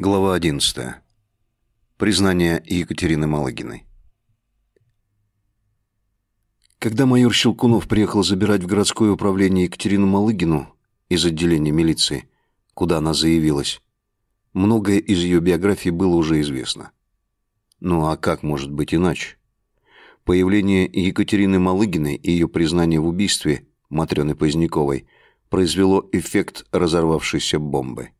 Глава 11. Признание Екатерины Малыгиной. Когда майор Щелкунов приехал забирать в городское управление Екатерину Малыгину из отделения милиции, куда она заявилась, многое из ее биографии было уже известно. Ну а как может быть иначе? Появление Екатерины Малыгиной и ее признание в убийстве Матрёны Поздняковой произвело эффект разорвавшейся бомбы.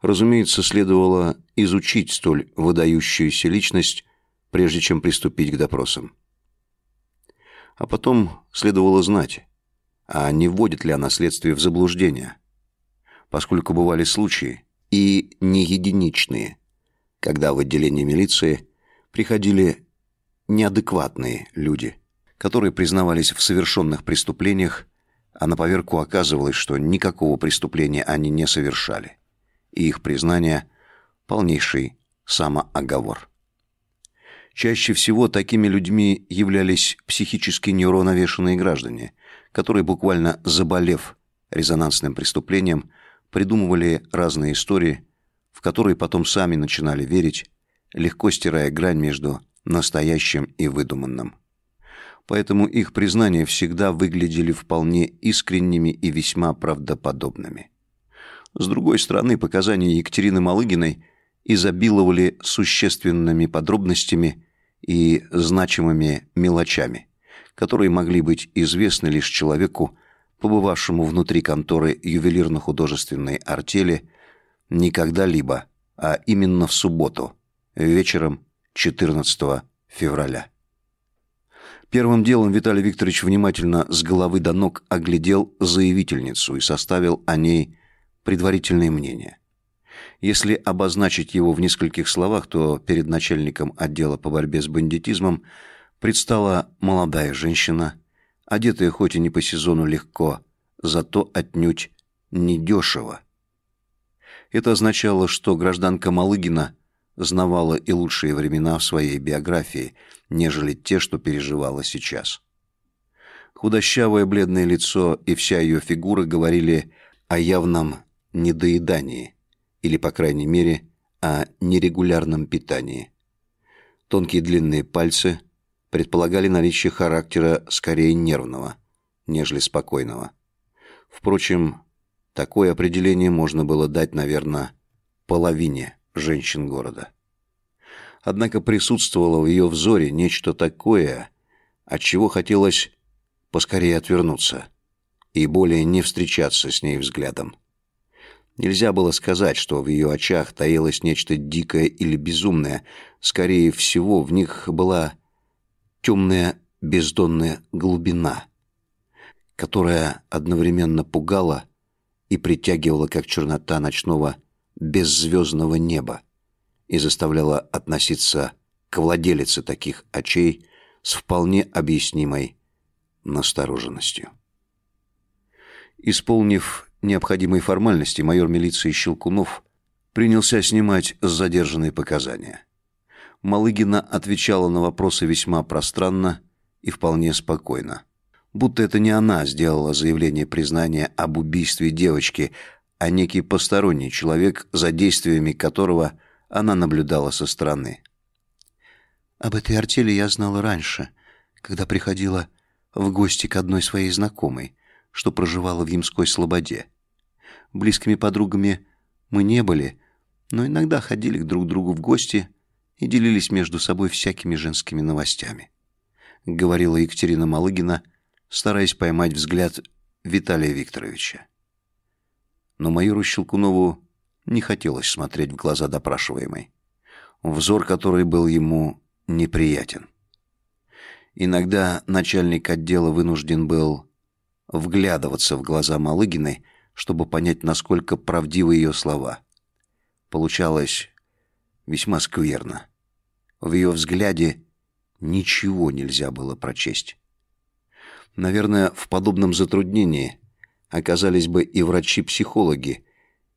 Разумеется, следовало изучить столь выдающуюся личность, прежде чем приступить к допросам. А потом следовало знать, а не вводит ли она следствие в заблуждение, поскольку бывали случаи, и не единичные, когда в отделение милиции приходили неадекватные люди, которые признавались в совершенных преступлениях, а на поверку оказывалось, что никакого преступления они не совершали и их признание – полнейший самооговор. Чаще всего такими людьми являлись психически неуравновешенные граждане, которые, буквально заболев резонансным преступлением, придумывали разные истории, в которые потом сами начинали верить, легко стирая грань между настоящим и выдуманным. Поэтому их признания всегда выглядели вполне искренними и весьма правдоподобными. С другой стороны, показания Екатерины Малыгиной изобиловали существенными подробностями и значимыми мелочами, которые могли быть известны лишь человеку, побывавшему внутри конторы ювелирно-художественной артели не когда-либо, а именно в субботу, вечером 14 февраля. Первым делом Виталий Викторович внимательно с головы до ног оглядел заявительницу и составил о ней предварительное мнение. Если обозначить его в нескольких словах, то перед начальником отдела по борьбе с бандитизмом предстала молодая женщина, одетая хоть и не по сезону легко, зато отнюдь недешево. Это означало, что гражданка Малыгина знавала и лучшие времена в своей биографии, нежели те, что переживала сейчас. Худощавое бледное лицо и вся ее фигура говорили о явном недоедании или, по крайней мере, о нерегулярном питании. Тонкие длинные пальцы предполагали наличие характера скорее нервного, нежели спокойного. Впрочем, такое определение можно было дать, наверное, половине женщин города. Однако присутствовало в ее взоре нечто такое, от чего хотелось поскорее отвернуться и более не встречаться с ней взглядом. Нельзя было сказать, что в ее очах таилось нечто дикое или безумное. Скорее всего, в них была темная бездонная глубина, которая одновременно пугала и притягивала, как чернота ночного беззвездного неба, и заставляла относиться к владелице таких очей с вполне объяснимой настороженностью. Исполнив необходимой формальности майор милиции Щелкунов принялся снимать с задержанной показания. Малыгина отвечала на вопросы весьма пространно и вполне спокойно. Будто это не она сделала заявление признания об убийстве девочки, а некий посторонний человек, за действиями которого она наблюдала со стороны. Об этой артели я знала раньше, когда приходила в гости к одной своей знакомой, что проживала в Ямской Слободе. Близкими подругами мы не были, но иногда ходили к друг другу в гости и делились между собой всякими женскими новостями. Говорила Екатерина Малыгина, стараясь поймать взгляд Виталия Викторовича. Но майору Щелкунову не хотелось смотреть в глаза допрашиваемой, взор которой был ему неприятен. Иногда начальник отдела вынужден был вглядываться в глаза Малыгиной, чтобы понять, насколько правдивы ее слова. Получалось весьма скверно. В ее взгляде ничего нельзя было прочесть. Наверное, в подобном затруднении оказались бы и врачи-психологи,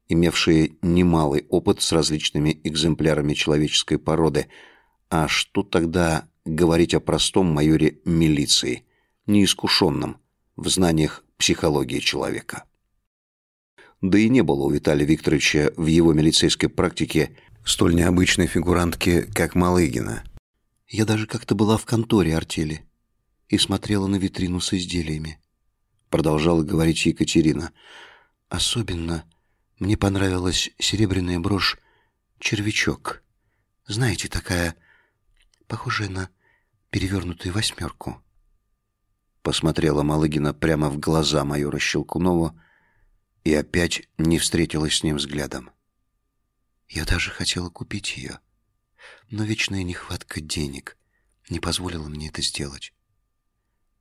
имевшие немалый опыт с различными экземплярами человеческой породы. А что тогда говорить о простом майоре милиции, неискушенном в знаниях психологии человека? Да и не было у Виталия Викторовича в его милицейской практике столь необычной фигурантки, как Малыгина. Я даже как-то была в конторе артели и смотрела на витрину с изделиями. Продолжала говорить Екатерина. Особенно мне понравилась серебряная брошь «Червячок». Знаете, такая, похожая на перевернутую восьмерку. Посмотрела Малыгина прямо в глаза майора Щелкунову и опять не встретилась с ним взглядом. Я даже хотела купить ее, но вечная нехватка денег не позволила мне это сделать.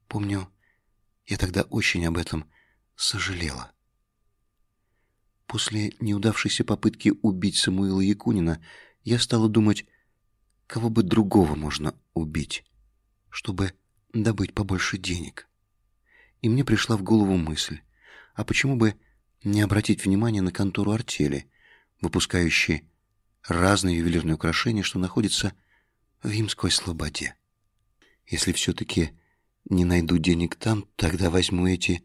Помню, я тогда очень об этом сожалела. После неудавшейся попытки убить Самуила Якунина я стала думать, кого бы другого можно убить, чтобы добыть побольше денег. И мне пришла в голову мысль, а почему бы не обратить внимание на контору артели, выпускающие разные ювелирные украшения, что находятся в Имской Слободе. Если все-таки не найду денег там, тогда возьму эти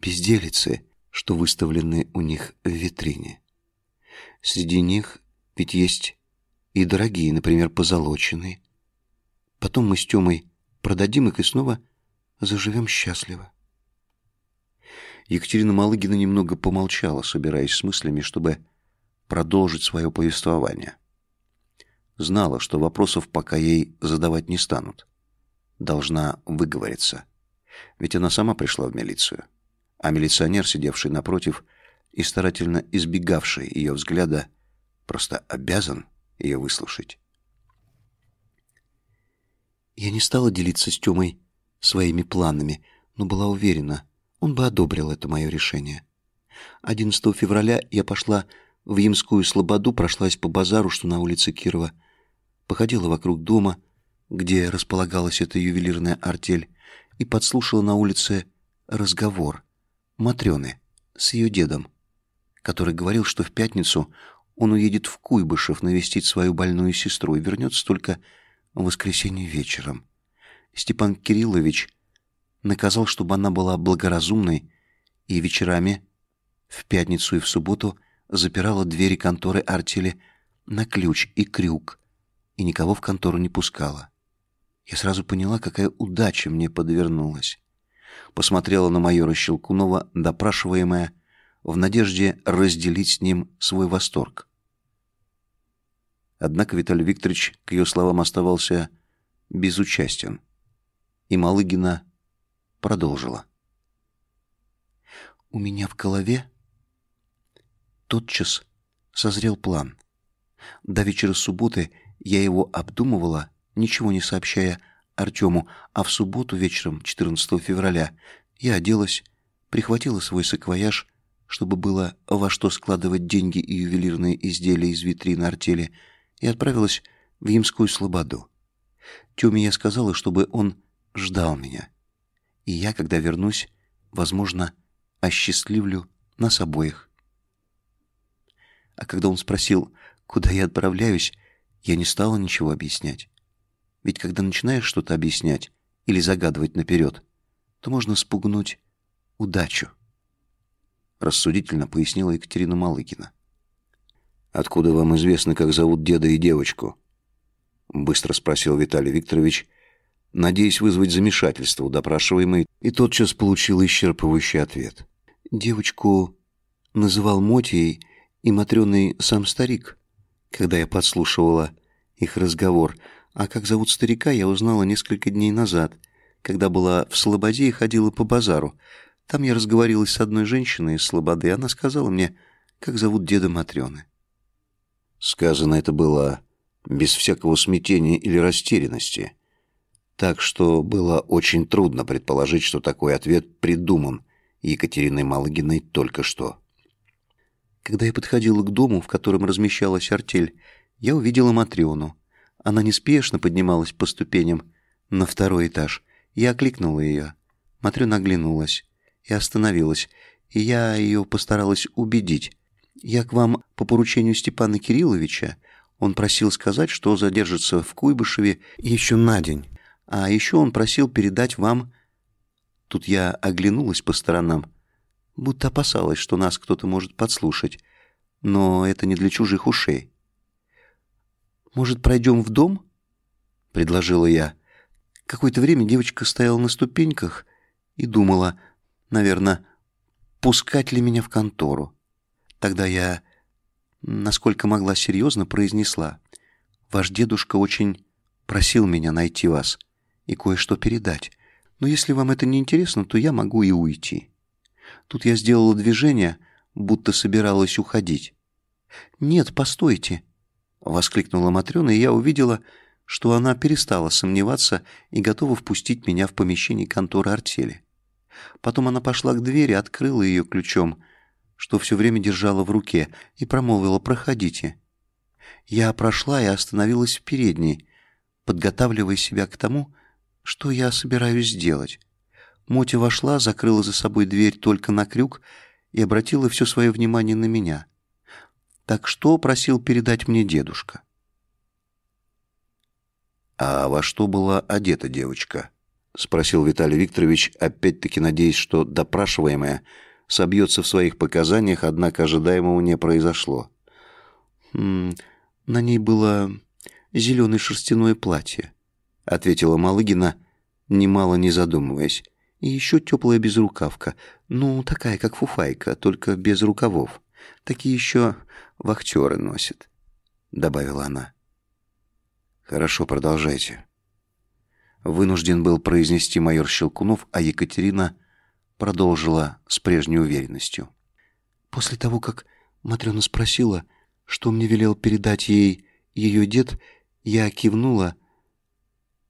безделицы, что выставлены у них в витрине. Среди них ведь есть и дорогие, например, позолоченные. Потом мы с Тёмой продадим их и снова заживем счастливо. Екатерина Малыгина немного помолчала, собираясь с мыслями, чтобы продолжить свое повествование. Знала, что вопросов пока ей задавать не станут. Должна выговориться. Ведь она сама пришла в милицию. А милиционер, сидевший напротив и старательно избегавший ее взгляда, просто обязан ее выслушать. Я не стала делиться с Тёмой своими планами, но была уверена, он бы одобрил это мое решение. 11 февраля я пошла в Ямскую Слободу, прошлась по базару, что на улице Кирова, походила вокруг дома, где располагалась эта ювелирная артель, и подслушала на улице разговор Матрёны с ее дедом, который говорил, что в пятницу он уедет в Куйбышев навестить свою больную сестру и вернется только в воскресенье вечером. Степан Кириллович наказал, чтобы она была благоразумной и вечерами в пятницу и в субботу запирала двери конторы артели на ключ и крюк и никого в контору не пускала. Я сразу поняла, какая удача мне подвернулась. Посмотрела на майора Щелкунова, допрашиваемая, в надежде разделить с ним свой восторг. Однако Виталий Викторович к ее словам оставался безучастен, и Малыгина продолжила. У меня в голове тотчас созрел план. До вечера субботы я его обдумывала, ничего не сообщая Артему, а в субботу вечером, 14 февраля, я оделась, прихватила свой саквояж, чтобы было во что складывать деньги и ювелирные изделия из витрины артели, и отправилась в Ямскую Слободу. Тёме я сказала, чтобы он ждал меня и я, когда вернусь, возможно, осчастливлю нас обоих. А когда он спросил, куда я отправляюсь, я не стала ничего объяснять. Ведь когда начинаешь что-то объяснять или загадывать наперед, то можно спугнуть удачу. Рассудительно пояснила Екатерина Малыгина. Откуда вам известно, как зовут деда и девочку? Быстро спросил Виталий Викторович, надеясь вызвать замешательство у допрашиваемой, и тотчас получил исчерпывающий ответ. Девочку называл Мотией и Матрёной сам старик, когда я подслушивала их разговор, а как зовут старика, я узнала несколько дней назад, когда была в Слободе и ходила по базару. Там я разговорилась с одной женщиной из Слободы, она сказала мне, как зовут деда Матрёны. Сказано это было без всякого смятения или растерянности — так что было очень трудно предположить, что такой ответ придуман Екатериной Малыгиной только что. Когда я подходила к дому, в котором размещалась артель, я увидела Матрёну. Она неспешно поднималась по ступеням на второй этаж. Я окликнула ее. Матрёна оглянулась и остановилась, и я ее постаралась убедить. «Я к вам по поручению Степана Кирилловича. Он просил сказать, что задержится в Куйбышеве еще на день». А еще он просил передать вам...» Тут я оглянулась по сторонам. будто опасалась, что нас кто-то может подслушать. Но это не для чужих ушей. «Может, пройдем в дом?» — предложила я. Какое-то время девочка стояла на ступеньках и думала, наверное, пускать ли меня в контору. Тогда я, насколько могла, серьезно произнесла. «Ваш дедушка очень просил меня найти вас и кое-что передать. Но если вам это не интересно, то я могу и уйти». Тут я сделала движение, будто собиралась уходить. «Нет, постойте!» — воскликнула Матрена, и я увидела, что она перестала сомневаться и готова впустить меня в помещение конторы артели. Потом она пошла к двери, открыла ее ключом, что все время держала в руке, и промолвила «Проходите». Я прошла и остановилась в передней, подготавливая себя к тому, что я собираюсь сделать. Мотя вошла, закрыла за собой дверь только на крюк и обратила все свое внимание на меня. «Так что просил передать мне дедушка?» «А во что была одета девочка?» — спросил Виталий Викторович, опять-таки надеясь, что допрашиваемая собьется в своих показаниях, однако ожидаемого не произошло. «М -м, «На ней было зеленое шерстяное платье», — ответила Малыгина, немало не задумываясь. «И еще теплая безрукавка. Ну, такая, как фуфайка, только без рукавов. Такие еще вахтеры носят», — добавила она. Хорошо, продолжайте. Вынужден был произнести майор Щелкунов, а Екатерина продолжила с прежней уверенностью. После того, как Матрена спросила, что мне велел передать ей ее дед, я кивнула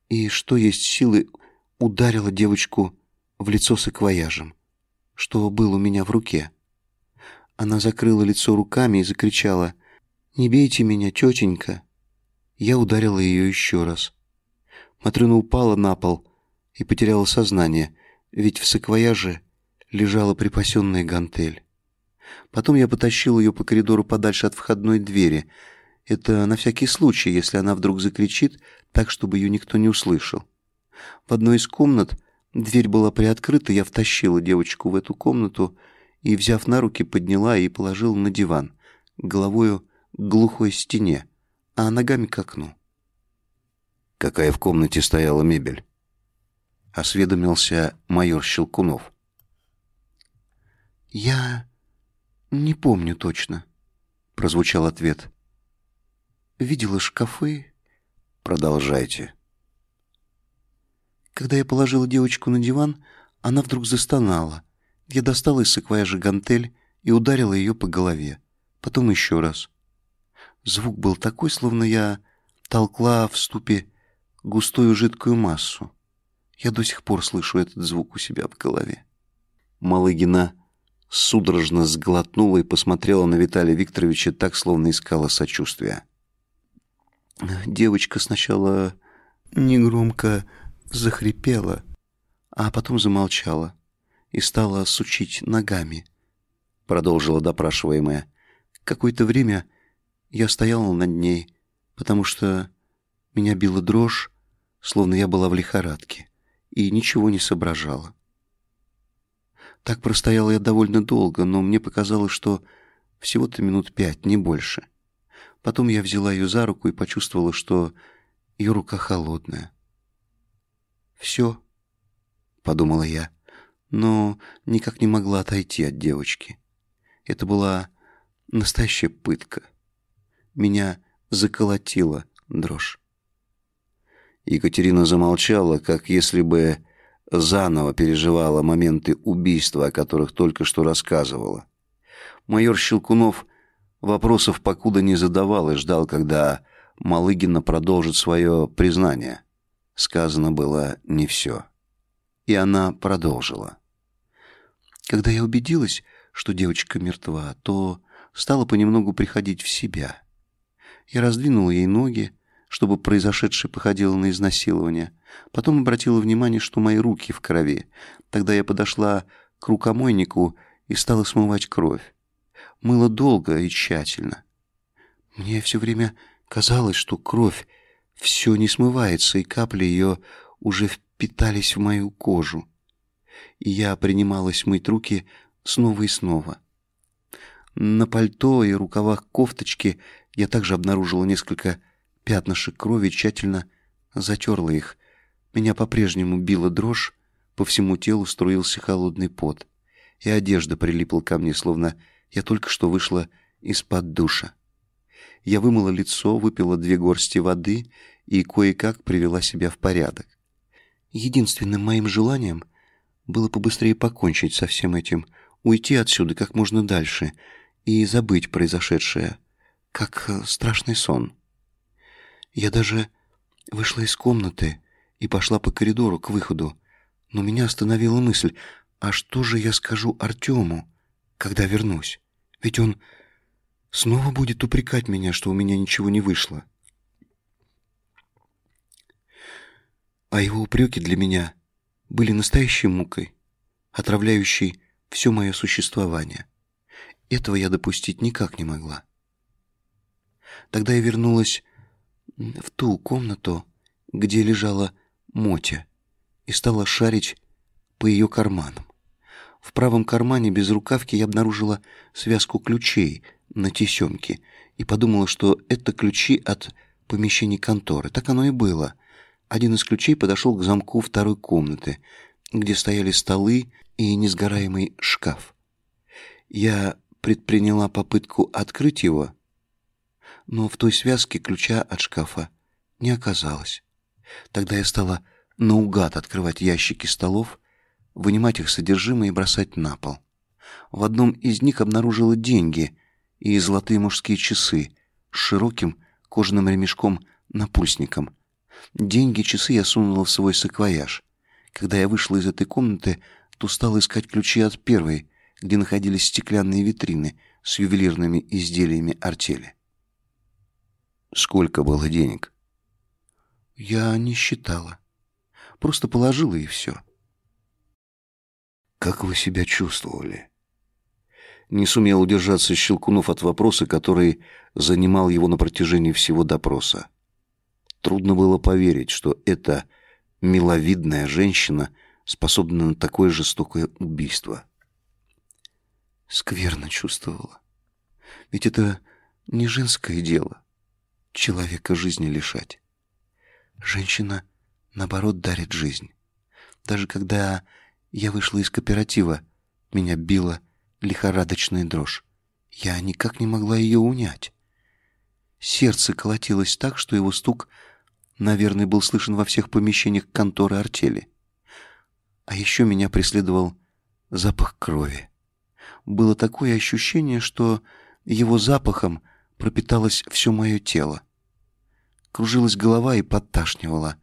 и, что есть силы, ударила девочку в лицо саквояжем, что был у меня в руке. Она закрыла лицо руками и закричала «Не бейте меня, тетенька!» Я ударила ее еще раз. Матрена упала на пол и потеряла сознание, ведь в саквояже лежала припасенная гантель. Потом я потащил ее по коридору подальше от входной двери. Это на всякий случай, если она вдруг закричит, так, чтобы ее никто не услышал. В одной из комнат дверь была приоткрыта, я втащила девочку в эту комнату и, взяв на руки, подняла и положила на диван, головою к глухой стене а ногами к окну. Какая в комнате стояла мебель? Осведомился майор Щелкунов. Я не помню точно, прозвучал ответ. Видела шкафы. Продолжайте. Когда я положила девочку на диван, она вдруг застонала. Я достала из саквояжа гантель и ударила ее по голове. Потом еще раз. Звук был такой, словно я толкла в ступе густую жидкую массу. Я до сих пор слышу этот звук у себя в голове. Малыгина судорожно сглотнула и посмотрела на Виталия Викторовича так, словно искала сочувствия. Девочка сначала негромко захрипела, а потом замолчала и стала сучить ногами, продолжила допрашиваемая. Какое-то время я стояла над ней, потому что меня била дрожь, словно я была в лихорадке, и ничего не соображала. Так простояла я довольно долго, но мне показалось, что всего-то минут пять, не больше. Потом я взяла ее за руку и почувствовала, что ее рука холодная. «Все», — подумала я, но никак не могла отойти от девочки. Это была настоящая пытка. Меня заколотила дрожь. Екатерина замолчала, как если бы заново переживала моменты убийства, о которых только что рассказывала. Майор Щелкунов вопросов покуда не задавал и ждал, когда Малыгина продолжит свое признание. Сказано было не все. И она продолжила. Когда я убедилась, что девочка мертва, то стала понемногу приходить в себя. Я раздвинула ей ноги, чтобы произошедшее походило на изнасилование. Потом обратила внимание, что мои руки в крови. Тогда я подошла к рукомойнику и стала смывать кровь. Мыла долго и тщательно. Мне все время казалось, что кровь все не смывается, и капли ее уже впитались в мою кожу. И я принималась мыть руки снова и снова. На пальто и рукавах кофточки я также обнаружила несколько пятнышек крови, тщательно затерла их. Меня по-прежнему била дрожь, по всему телу струился холодный пот, и одежда прилипла ко мне, словно я только что вышла из-под душа. Я вымыла лицо, выпила две горсти воды и кое-как привела себя в порядок. Единственным моим желанием было побыстрее покончить со всем этим, уйти отсюда как можно дальше и забыть произошедшее, как э, страшный сон. Я даже вышла из комнаты и пошла по коридору к выходу, но меня остановила мысль, а что же я скажу Артему, когда вернусь? Ведь он снова будет упрекать меня, что у меня ничего не вышло. А его упреки для меня были настоящей мукой, отравляющей все мое существование. Этого я допустить никак не могла. Тогда я вернулась в ту комнату, где лежала Мотя, и стала шарить по ее карманам. В правом кармане без рукавки я обнаружила связку ключей на тесемке и подумала, что это ключи от помещений конторы. Так оно и было. Один из ключей подошел к замку второй комнаты, где стояли столы и несгораемый шкаф. Я предприняла попытку открыть его, но в той связке ключа от шкафа не оказалось. Тогда я стала наугад открывать ящики столов, вынимать их содержимое и бросать на пол. В одном из них обнаружила деньги и золотые мужские часы с широким кожаным ремешком-напульсником. Деньги и часы я сунула в свой саквояж. Когда я вышла из этой комнаты, то стала искать ключи от первой, где находились стеклянные витрины с ювелирными изделиями артели. Сколько было денег? Я не считала. Просто положила и все. Как вы себя чувствовали? Не сумел удержаться Щелкунов от вопроса, который занимал его на протяжении всего допроса. Трудно было поверить, что эта миловидная женщина способна на такое жестокое убийство. Скверно чувствовала. Ведь это не женское дело человека жизни лишать. Женщина, наоборот, дарит жизнь. Даже когда я вышла из кооператива, меня била лихорадочная дрожь. Я никак не могла ее унять. Сердце колотилось так, что его стук, наверное, был слышен во всех помещениях конторы артели. А еще меня преследовал запах крови. Было такое ощущение, что его запахом пропиталось все мое тело. Кружилась голова и подташнивала.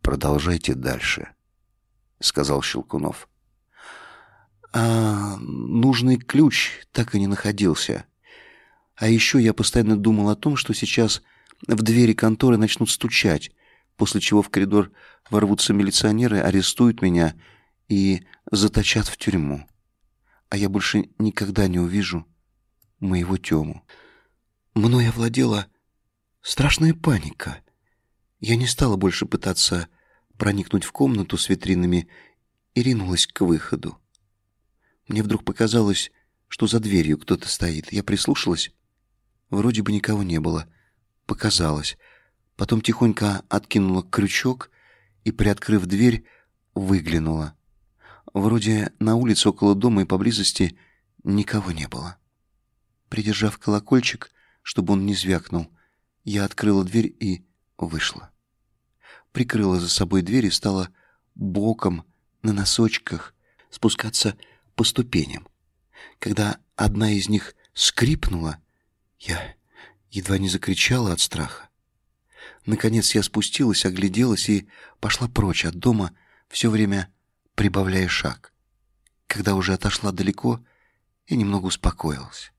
«Продолжайте дальше», — сказал Щелкунов. А нужный ключ так и не находился. А еще я постоянно думал о том, что сейчас в двери конторы начнут стучать, после чего в коридор ворвутся милиционеры, арестуют меня и заточат в тюрьму. А я больше никогда не увижу моего Тему. Мной овладела страшная паника. Я не стала больше пытаться проникнуть в комнату с витринами и ринулась к выходу. Мне вдруг показалось, что за дверью кто-то стоит. Я прислушалась. Вроде бы никого не было. Показалось. Потом тихонько откинула крючок и, приоткрыв дверь, выглянула. Вроде на улице около дома и поблизости никого не было. Придержав колокольчик, чтобы он не звякнул. Я открыла дверь и вышла. Прикрыла за собой дверь и стала боком на носочках спускаться по ступеням. Когда одна из них скрипнула, я едва не закричала от страха. Наконец я спустилась, огляделась и пошла прочь от дома, все время прибавляя шаг. Когда уже отошла далеко, я немного успокоилась.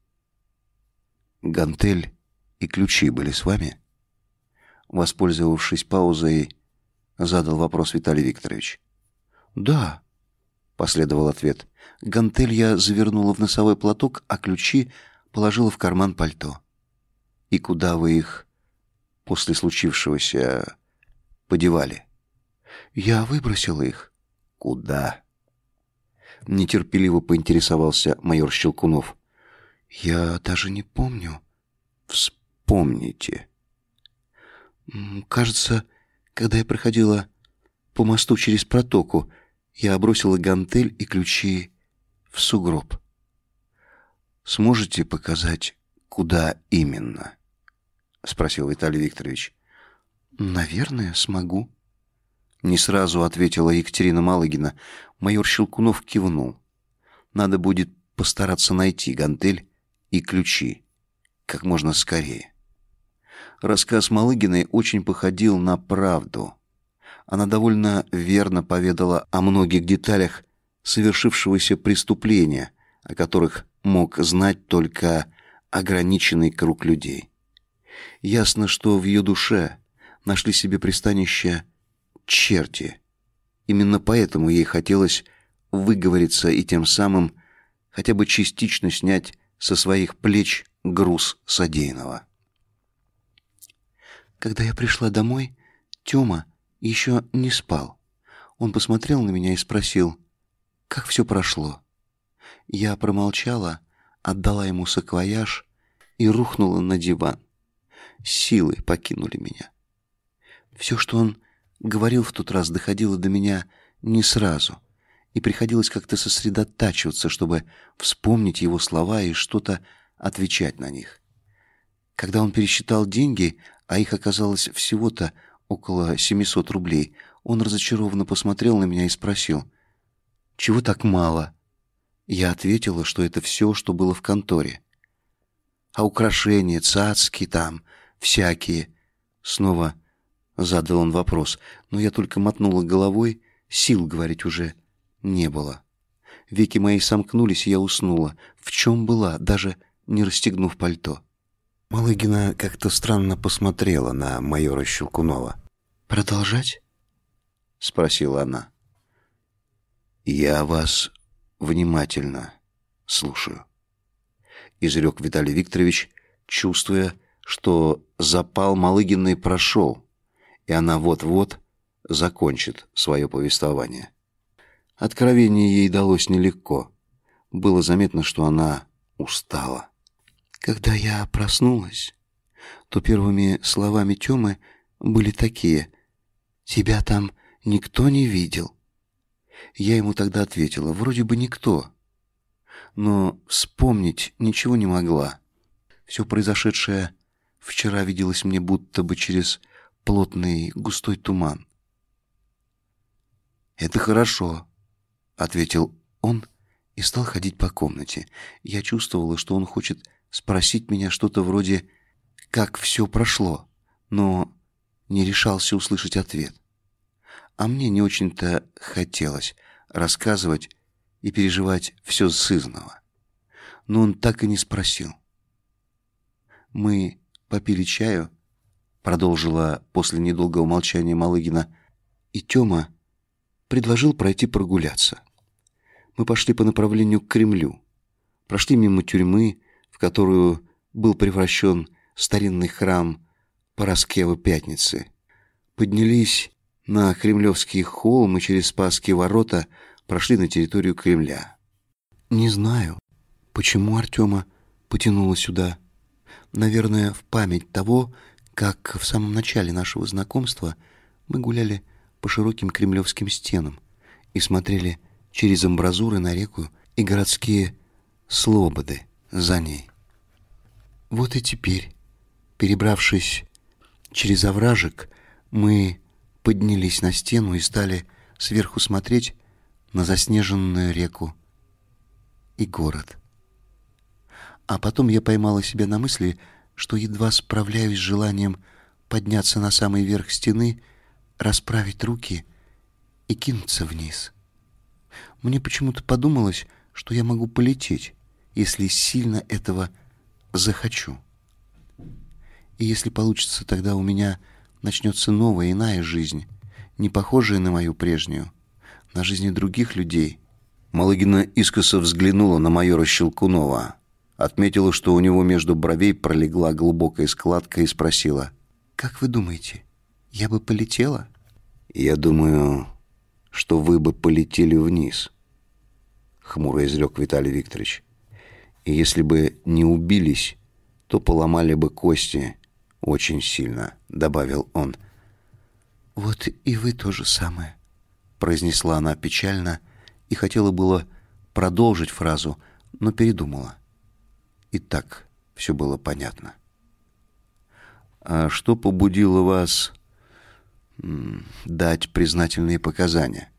Гантель и ключи были с вами? Воспользовавшись паузой, задал вопрос Виталий Викторович. Да, последовал ответ. Гантель я завернула в носовой платок, а ключи положила в карман пальто. И куда вы их после случившегося подевали? Я выбросила их. Куда? Нетерпеливо поинтересовался майор Щелкунов. «Я даже не помню». «Вспомните». «Кажется, когда я проходила по мосту через протоку, я бросила гантель и ключи в сугроб». «Сможете показать, куда именно?» — спросил Виталий Викторович. «Наверное, смогу». Не сразу ответила Екатерина Малыгина. Майор Щелкунов кивнул. Надо будет постараться найти гантель и ключи как можно скорее. Рассказ Малыгиной очень походил на правду. Она довольно верно поведала о многих деталях совершившегося преступления, о которых мог знать только ограниченный круг людей. Ясно, что в ее душе нашли себе пристанище черти. Именно поэтому ей хотелось выговориться и тем самым хотя бы частично снять со своих плеч груз содеянного. Когда я пришла домой, Тёма еще не спал. Он посмотрел на меня и спросил, как все прошло. Я промолчала, отдала ему саквояж и рухнула на диван. Силы покинули меня. Все, что он говорил в тот раз, доходило до меня не сразу, и приходилось как-то сосредотачиваться, чтобы вспомнить его слова и что-то отвечать на них. Когда он пересчитал деньги, а их оказалось всего-то около 700 рублей, он разочарованно посмотрел на меня и спросил: "Чего так мало?" Я ответила, что это все, что было в конторе. А украшения, цацки там всякие. Снова задал он вопрос, но я только мотнула головой, сил говорить уже не было. Веки мои сомкнулись, и я уснула. В чем была, даже не расстегнув пальто. Малыгина как-то странно посмотрела на майора Щелкунова. «Продолжать?» — спросила она. «Я вас внимательно слушаю», — изрек Виталий Викторович, чувствуя, что запал Малыгиной прошел, и она вот-вот закончит свое повествование. Откровение ей далось нелегко. Было заметно, что она устала. Когда я проснулась, то первыми словами Тёмы были такие: "Тебя там никто не видел". Я ему тогда ответила: "Вроде бы никто". Но вспомнить ничего не могла. Все произошедшее вчера виделось мне будто бы через плотный густой туман. Это хорошо, ответил он и стал ходить по комнате. Я чувствовала, что он хочет спросить меня что-то вроде «Как все прошло?», но не решался услышать ответ. А мне не очень-то хотелось рассказывать и переживать все сызново. Но он так и не спросил. Мы попили чаю, продолжила после недолгого молчания Малыгина, и Тёма предложил пройти прогуляться. Мы пошли по направлению к Кремлю, прошли мимо тюрьмы, в которую был превращен старинный храм Пороскевы Пятницы. Поднялись на Кремлевский холм и через Спасские ворота прошли на территорию Кремля. Не знаю, почему Артема потянуло сюда. Наверное, в память того, как в самом начале нашего знакомства мы гуляли по широким кремлевским стенам и смотрели через амбразуры на реку и городские слободы за ней. Вот и теперь, перебравшись через овражек, мы поднялись на стену и стали сверху смотреть на заснеженную реку и город. А потом я поймала себя на мысли, что едва справляюсь с желанием подняться на самый верх стены, расправить руки и кинуться вниз. Мне почему-то подумалось, что я могу полететь, если сильно этого захочу. И если получится, тогда у меня начнется новая, иная жизнь, не похожая на мою прежнюю, на жизни других людей. Малыгина искоса взглянула на майора Щелкунова, отметила, что у него между бровей пролегла глубокая складка и спросила: "Как вы думаете, я бы полетела?" "Я думаю, что вы бы полетели вниз", хмуро изрек Виталий Викторович. И если бы не убились, то поломали бы кости очень сильно, добавил он. Вот и вы то же самое, произнесла она печально и хотела было продолжить фразу, но передумала. И так все было понятно. А что побудило вас дать признательные показания?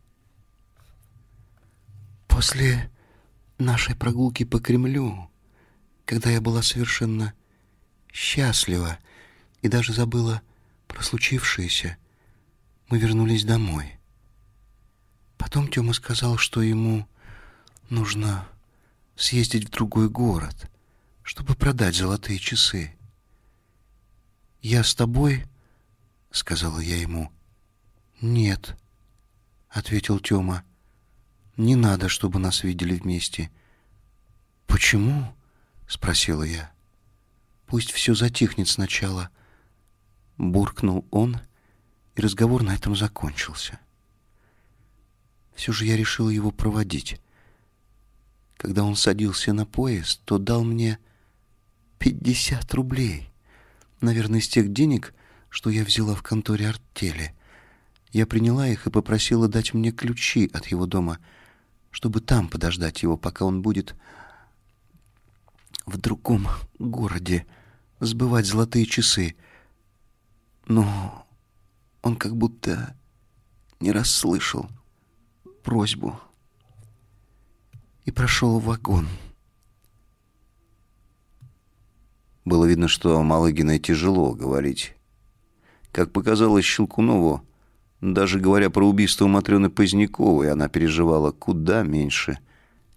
После нашей прогулки по Кремлю, когда я была совершенно счастлива и даже забыла про случившееся, мы вернулись домой. Потом Тёма сказал, что ему нужно съездить в другой город, чтобы продать золотые часы. «Я с тобой?» — сказала я ему. «Нет», — ответил Тёма. Не надо, чтобы нас видели вместе. Почему? спросила я. Пусть все затихнет сначала. Буркнул он, и разговор на этом закончился. Все же я решила его проводить. Когда он садился на поезд, то дал мне пятьдесят рублей. Наверное, из тех денег, что я взяла в конторе артели. Я приняла их и попросила дать мне ключи от его дома — чтобы там подождать его, пока он будет в другом городе сбывать золотые часы. Но он как будто не расслышал просьбу и прошел в вагон. Было видно, что Малыгиной тяжело говорить. Как показалось Щелкунову, даже говоря про убийство Матрёны Поздняковой, она переживала куда меньше,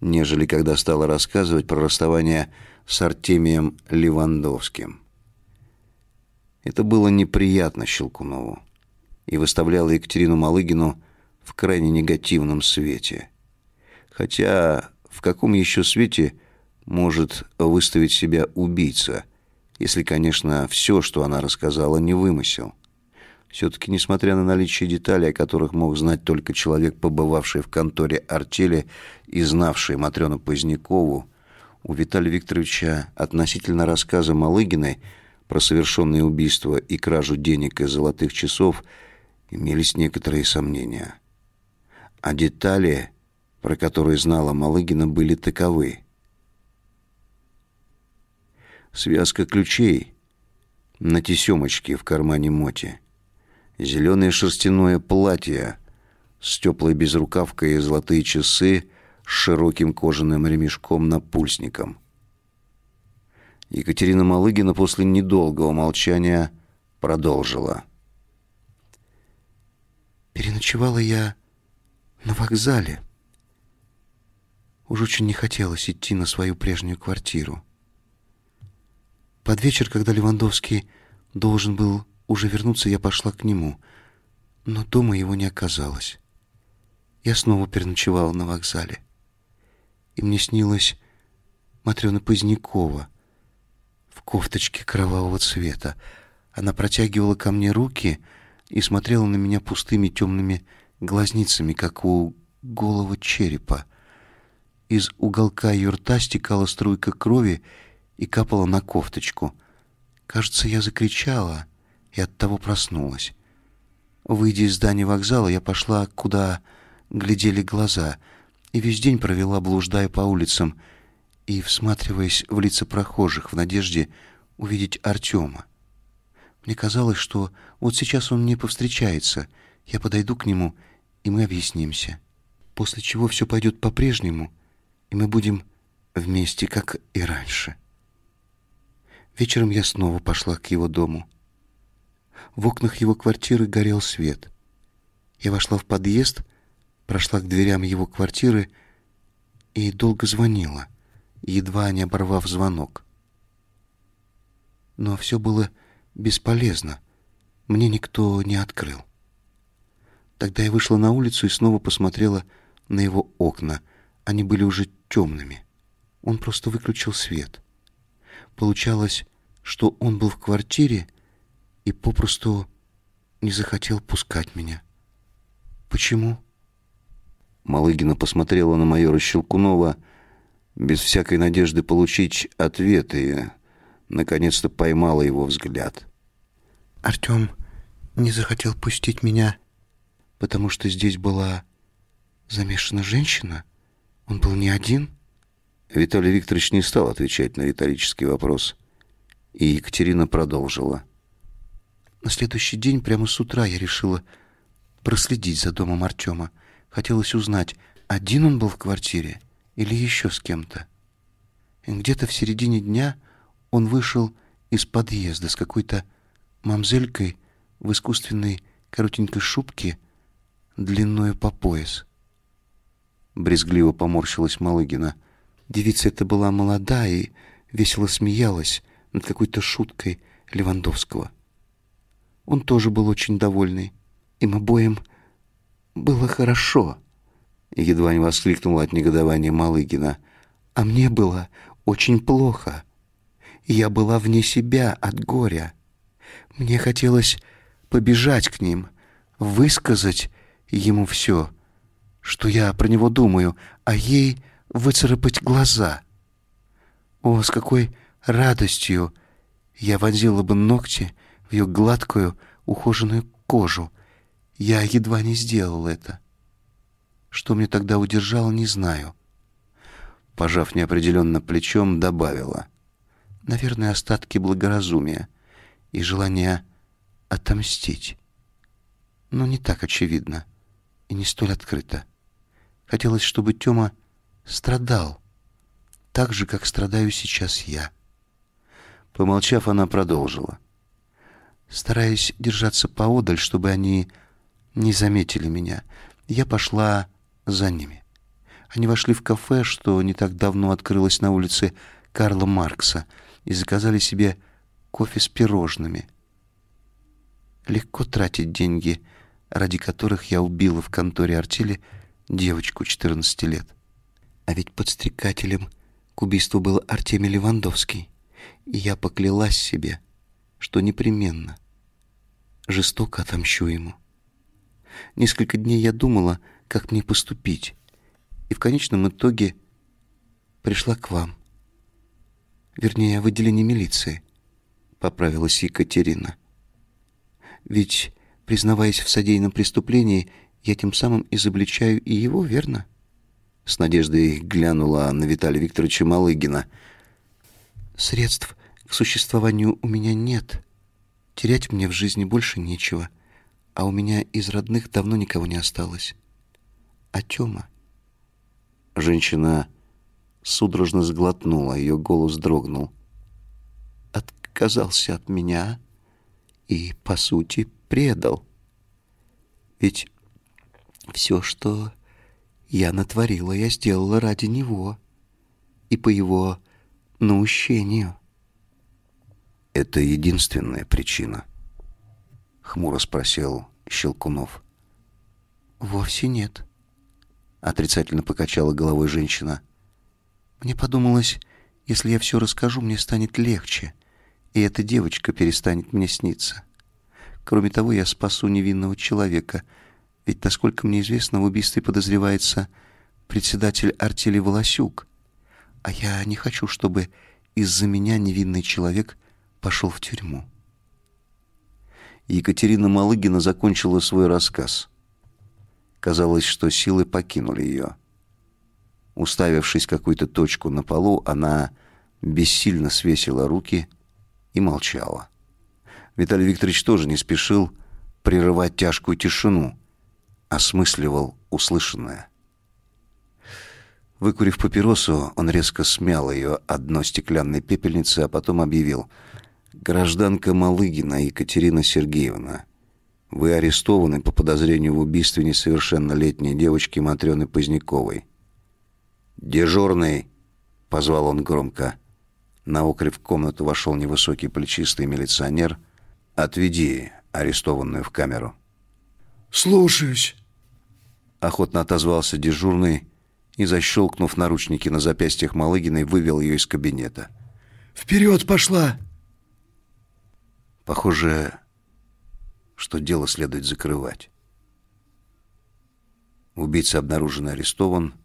нежели когда стала рассказывать про расставание с Артемием Левандовским. Это было неприятно Щелкунову и выставляло Екатерину Малыгину в крайне негативном свете. Хотя в каком еще свете может выставить себя убийца, если, конечно, все, что она рассказала, не вымысел? Все-таки, несмотря на наличие деталей, о которых мог знать только человек, побывавший в конторе артели и знавший Матрёну Позднякову, у Виталия Викторовича относительно рассказа Малыгиной про совершенные убийства и кражу денег и золотых часов имелись некоторые сомнения. А детали, про которые знала Малыгина, были таковы. Связка ключей на тесемочке в кармане Моти – зеленое шерстяное платье с теплой безрукавкой и золотые часы с широким кожаным ремешком на пульсником. Екатерина Малыгина после недолгого молчания продолжила. Переночевала я на вокзале. Уж очень не хотелось идти на свою прежнюю квартиру. Под вечер, когда Левандовский должен был уже вернуться я пошла к нему, но дома его не оказалось. Я снова переночевала на вокзале. И мне снилась Матрёна Позднякова в кофточке кровавого цвета. Она протягивала ко мне руки и смотрела на меня пустыми темными глазницами, как у голого черепа. Из уголка ее рта стекала струйка крови и капала на кофточку. Кажется, я закричала — и оттого проснулась. Выйдя из здания вокзала, я пошла, куда глядели глаза, и весь день провела, блуждая по улицам и всматриваясь в лица прохожих в надежде увидеть Артема. Мне казалось, что вот сейчас он мне повстречается, я подойду к нему, и мы объяснимся. После чего все пойдет по-прежнему, и мы будем вместе, как и раньше. Вечером я снова пошла к его дому. В окнах его квартиры горел свет. Я вошла в подъезд, прошла к дверям его квартиры и долго звонила, едва не оборвав звонок. Но все было бесполезно. Мне никто не открыл. Тогда я вышла на улицу и снова посмотрела на его окна. Они были уже темными. Он просто выключил свет. Получалось, что он был в квартире, и попросту не захотел пускать меня. Почему? Малыгина посмотрела на майора Щелкунова без всякой надежды получить ответ и, наконец-то, поймала его взгляд. «Артем не захотел пустить меня, потому что здесь была замешана женщина? Он был не один?» Виталий Викторович не стал отвечать на риторический вопрос, и Екатерина продолжила. «На следующий день, прямо с утра, я решила проследить за домом Артема. Хотелось узнать, один он был в квартире или еще с кем-то. Где-то в середине дня он вышел из подъезда с какой-то мамзелькой в искусственной коротенькой шубке длиною по пояс. Брезгливо поморщилась Малыгина. Девица эта была молода и весело смеялась над какой-то шуткой Левандовского. Он тоже был очень довольный. Им обоим было хорошо. Едва не воскликнула от негодования Малыгина. А мне было очень плохо. Я была вне себя от горя. Мне хотелось побежать к ним, высказать ему все, что я про него думаю, а ей выцарапать глаза. О, с какой радостью я вонзила бы ногти в ее гладкую, ухоженную кожу. Я едва не сделал это. Что мне тогда удержало, не знаю. Пожав неопределенно плечом, добавила. Наверное, остатки благоразумия и желания отомстить. Но не так очевидно и не столь открыто. Хотелось, чтобы Тёма страдал, так же, как страдаю сейчас я. Помолчав, она продолжила. Стараясь держаться поодаль, чтобы они не заметили меня, я пошла за ними. Они вошли в кафе, что не так давно открылось на улице Карла Маркса, и заказали себе кофе с пирожными. Легко тратить деньги, ради которых я убила в конторе артели девочку 14 лет. А ведь подстрекателем к убийству был Артемий Левандовский, и я поклялась себе, что непременно жестоко отомщу ему. Несколько дней я думала, как мне поступить, и в конечном итоге пришла к вам. Вернее, в отделение милиции, поправилась Екатерина. Ведь, признаваясь в содеянном преступлении, я тем самым изобличаю и его, верно? С надеждой глянула на Виталия Викторовича Малыгина. Средств к существованию у меня нет. Терять мне в жизни больше нечего, а у меня из родных давно никого не осталось. А Тёма... Женщина судорожно сглотнула, ее голос дрогнул. Отказался от меня и, по сути, предал. Ведь все, что я натворила, я сделала ради него и по его наущению. Это единственная причина, хмуро спросил Щелкунов. Вовсе нет, отрицательно покачала головой женщина. Мне подумалось, если я все расскажу, мне станет легче, и эта девочка перестанет мне сниться. Кроме того, я спасу невинного человека, ведь, насколько мне известно, в убийстве подозревается председатель артели Волосюк. А я не хочу, чтобы из-за меня невинный человек пошел в тюрьму. Екатерина Малыгина закончила свой рассказ. Казалось, что силы покинули ее. Уставившись в какую-то точку на полу, она бессильно свесила руки и молчала. Виталий Викторович тоже не спешил прерывать тяжкую тишину, осмысливал услышанное. Выкурив папиросу, он резко смял ее одной стеклянной пепельницы, а потом объявил. «Гражданка Малыгина Екатерина Сергеевна, вы арестованы по подозрению в убийстве несовершеннолетней девочки Матрёны Поздняковой». «Дежурный!» — позвал он громко. На окре в комнату вошел невысокий плечистый милиционер — Отведи арестованную в камеру. Слушаюсь. Охотно отозвался дежурный и, защелкнув наручники на запястьях Малыгиной, вывел ее из кабинета. Вперед пошла! Похоже, что дело следует закрывать. Убийца обнаружен и арестован.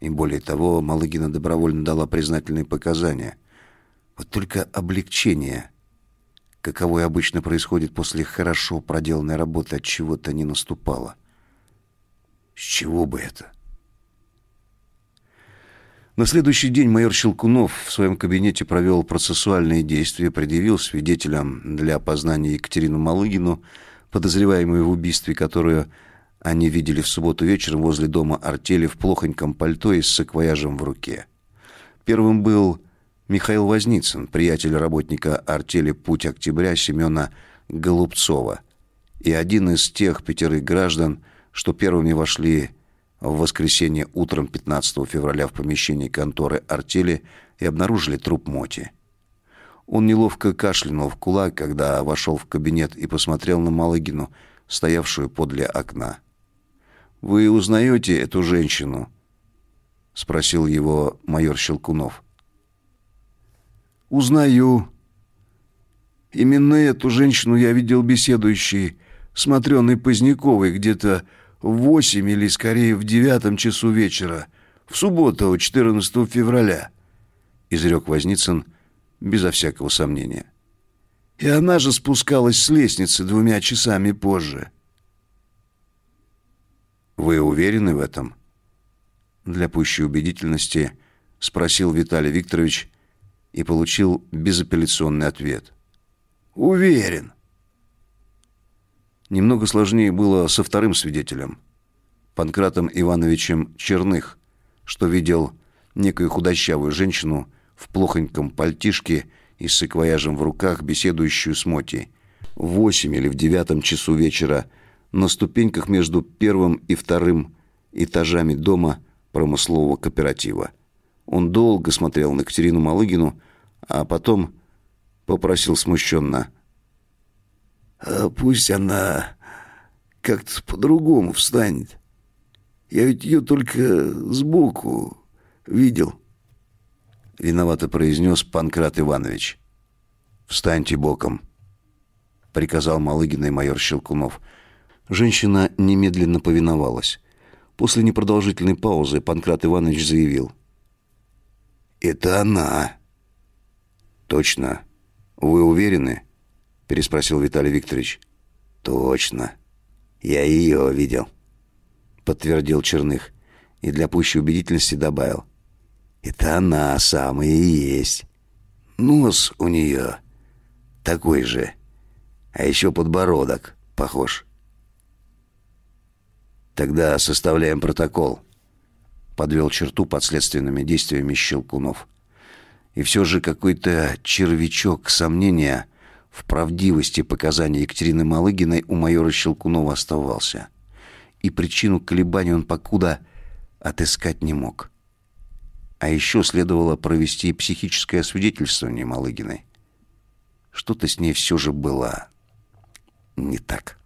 И более того, Малыгина добровольно дала признательные показания. Вот только облегчение, каковое обычно происходит после хорошо проделанной работы, от чего-то не наступало. С чего бы это? На следующий день майор Щелкунов в своем кабинете провел процессуальные действия, предъявил свидетелям для опознания Екатерину Малыгину, подозреваемую в убийстве, которую они видели в субботу вечером возле дома артели в плохоньком пальто и с саквояжем в руке. Первым был Михаил Возницын, приятель работника артели «Путь октября» Семена Голубцова, и один из тех пятерых граждан, что первыми вошли в воскресенье утром 15 февраля в помещении конторы артели и обнаружили труп Моти. Он неловко кашлянул в кулак, когда вошел в кабинет и посмотрел на Малыгину, стоявшую подле окна. «Вы узнаете эту женщину?» — спросил его майор Щелкунов. «Узнаю. Именно эту женщину я видел беседующей с Матрёной Поздняковой где-то в восемь или скорее в девятом часу вечера, в субботу, 14 февраля», — изрек Возницын безо всякого сомнения. «И она же спускалась с лестницы двумя часами позже». «Вы уверены в этом?» Для пущей убедительности спросил Виталий Викторович и получил безапелляционный ответ. «Уверен». Немного сложнее было со вторым свидетелем, Панкратом Ивановичем Черных, что видел некую худощавую женщину в плохоньком пальтишке и с саквояжем в руках, беседующую с Мотей. В восемь или в девятом часу вечера на ступеньках между первым и вторым этажами дома промыслового кооператива. Он долго смотрел на Катерину Малыгину, а потом попросил смущенно. А пусть она как-то по-другому встанет. Я ведь ее только сбоку видел. Виновато произнес Панкрат Иванович. «Встаньте боком», — приказал Малыгин и майор Щелкунов. Женщина немедленно повиновалась. После непродолжительной паузы Панкрат Иванович заявил. «Это она». «Точно. Вы уверены?» — переспросил Виталий Викторович. «Точно. Я ее видел», — подтвердил Черных и для пущей убедительности добавил. «Это она самая и есть. Нос у нее такой же, а еще подбородок похож». «Тогда составляем протокол», — подвел черту под следственными действиями Щелкунов. И все же какой-то червячок сомнения — в правдивости показаний Екатерины Малыгиной у майора Щелкунова оставался. И причину колебаний он покуда отыскать не мог. А еще следовало провести психическое освидетельствование Малыгиной. Что-то с ней все же было не так.